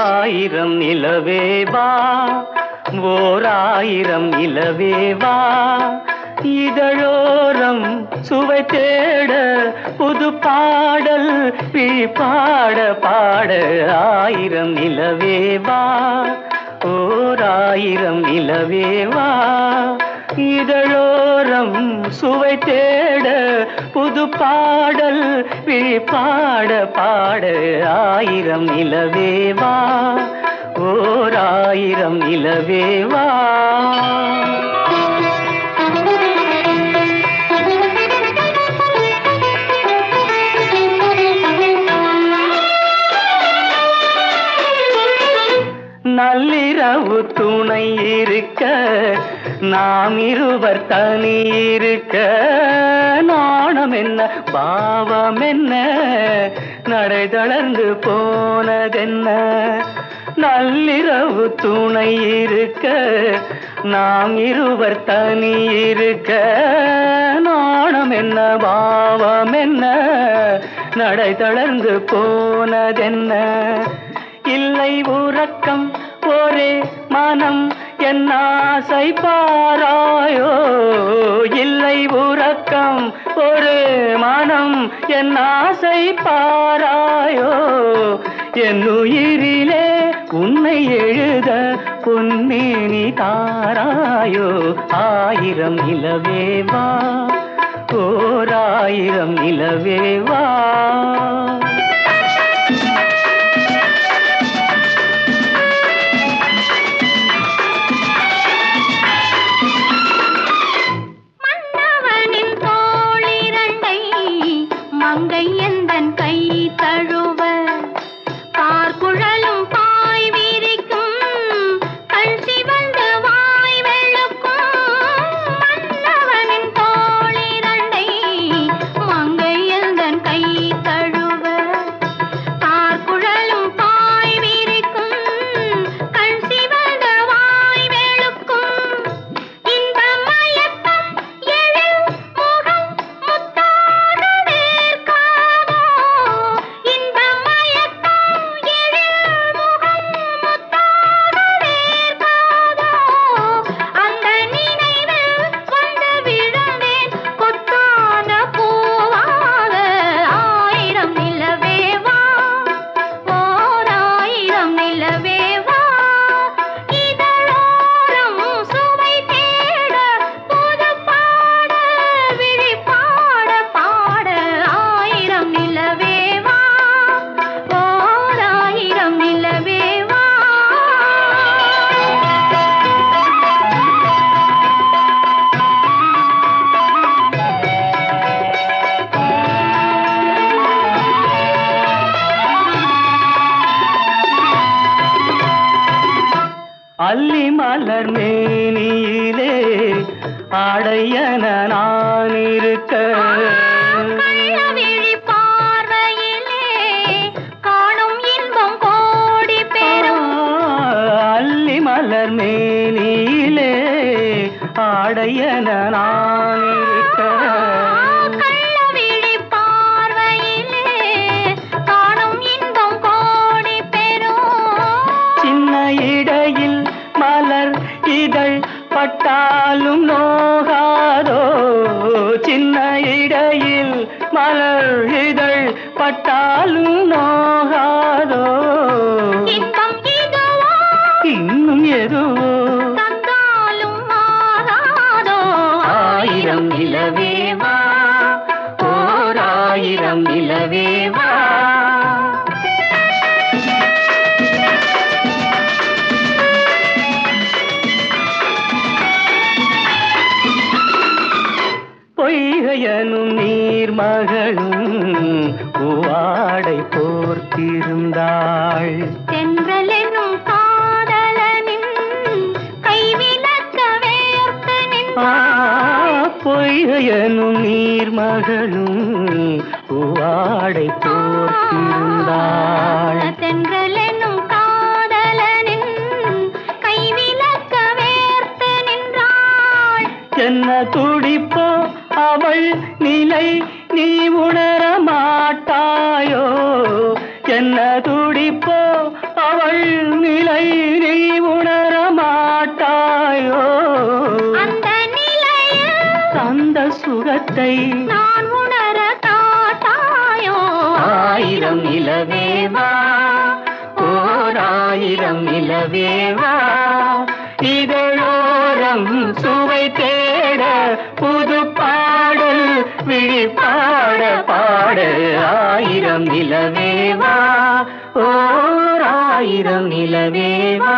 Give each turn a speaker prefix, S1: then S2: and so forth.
S1: ஆயிரம் நிலவேவா ஓர் ஆயிரம் நிலவேவா இதழோரம் சுவை தேட புது பாடல் விழி பாட பாட ஆயிரம் நிலவேவா ஓர் ஆயிரம் நிலவேவா இதழோரம் சுவை தேட புது பாடல் விழி பாட பாட ஆயிரம் நிலவேவா ஓ ஆயிரம் இலவேவா. நள்ளிரவு துணை இருக்க நாம் இருவர் தனி இருக்க. நாணம் என்ன பாவம் என்ன நடை தளர்ந்து போனதென்ன? நள்ளிரவு துணை இருக்க நாம் இருவர் தனி இருக்க. நாணம் என்ன பாவம் என்ன நடை தளர்ந்து போனதென்ன? இல்லை உறக்கம் ஒரே மனம் என் ஆசை பாராயோ? இல்லை உறக்கம் ஒரு மனம் என் ஆசை பாராயோ? என் உயிரி உன்னை எழுத பொன்னேனி தாராயோ? ஆயிரம் நிலவேவா ஓராயிரம் ஆயிரம் அல்லி மலர் மேனியிலே ஆடையன நான் இருக்க. மலர் மேனியிலே ஆடையன நான் மலர் இதழ் பட்டாலும் நோகாதோ? இன்னும் எதுவோ ஆயிரம் நிலவேவா? ஓர் ஆயிரம் போர்த்திருந்தாள்
S2: தென்றல் என்னும் காதலனின் நின்றான்
S1: பொய்கையனும் நீர்மகளும் பூவாடை போர்த்திருந்தாள்.
S2: தென்றல் என்னும் காதலனின் கைவிலக்க வேர்த்து நின்றாள்.
S1: என்ன துடிப்போ அவள் நிலை நீ உணர மாட்டாயோ என்ன துடிப்போ அவள் நிலை நீ உணர மாட்டாயோ?
S2: அந்த
S1: தந்த சுகத்தை
S2: நான் உணர காட்டாயோ?
S1: ஆயிரம் இலவேவா? ஓர் ஆயிரம் இலவேவா? விழிப்பாட பாட பாட ஆயிரம் நிலவேவா? ஓர் ஆயிரம் நிலவேவா?